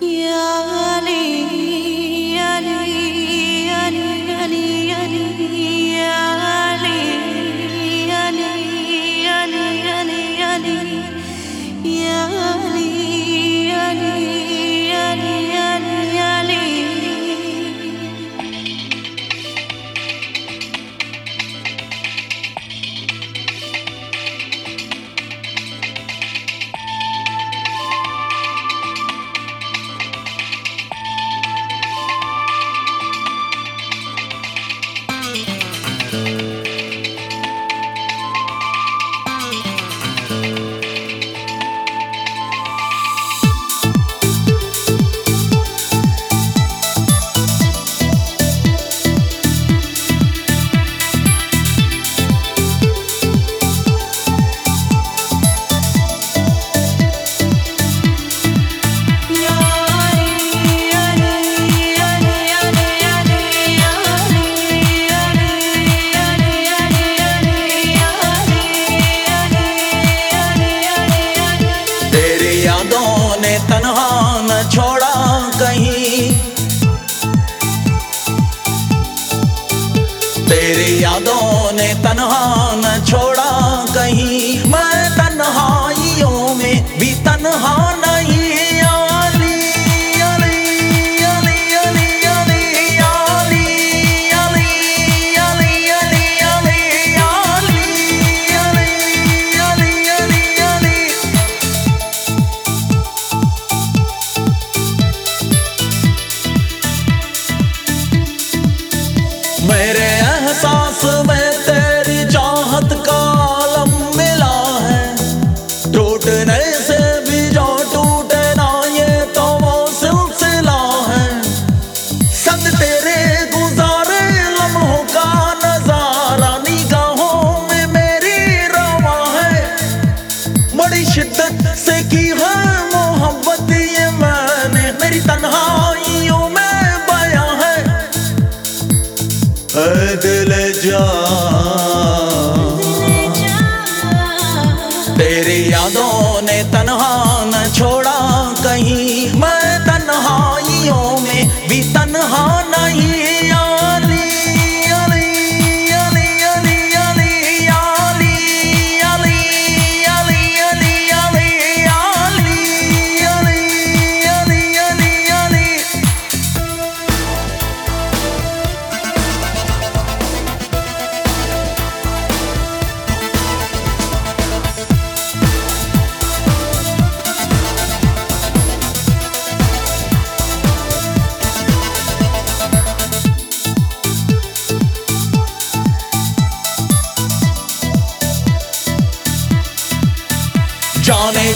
呀。तनहा न छोड़ा कहीं। तेरी यादों ने तनहा न छोड़ा कहीं। मैं मेरे एहसास जा तेरी यादों ने तनहा न छोड़ा कहीं। मैं तन्हाइयों में भी तन्हा न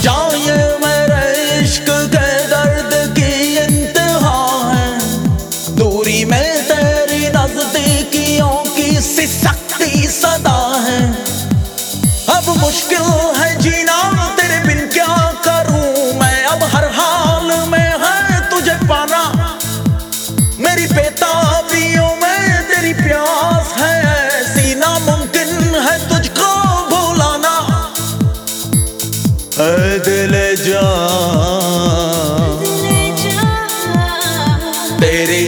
就因为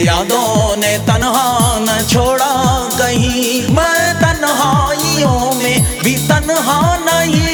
यादों ने तनहा न छोड़ा कहीं। मैं तन्हाइयों में भी तनहा नहीं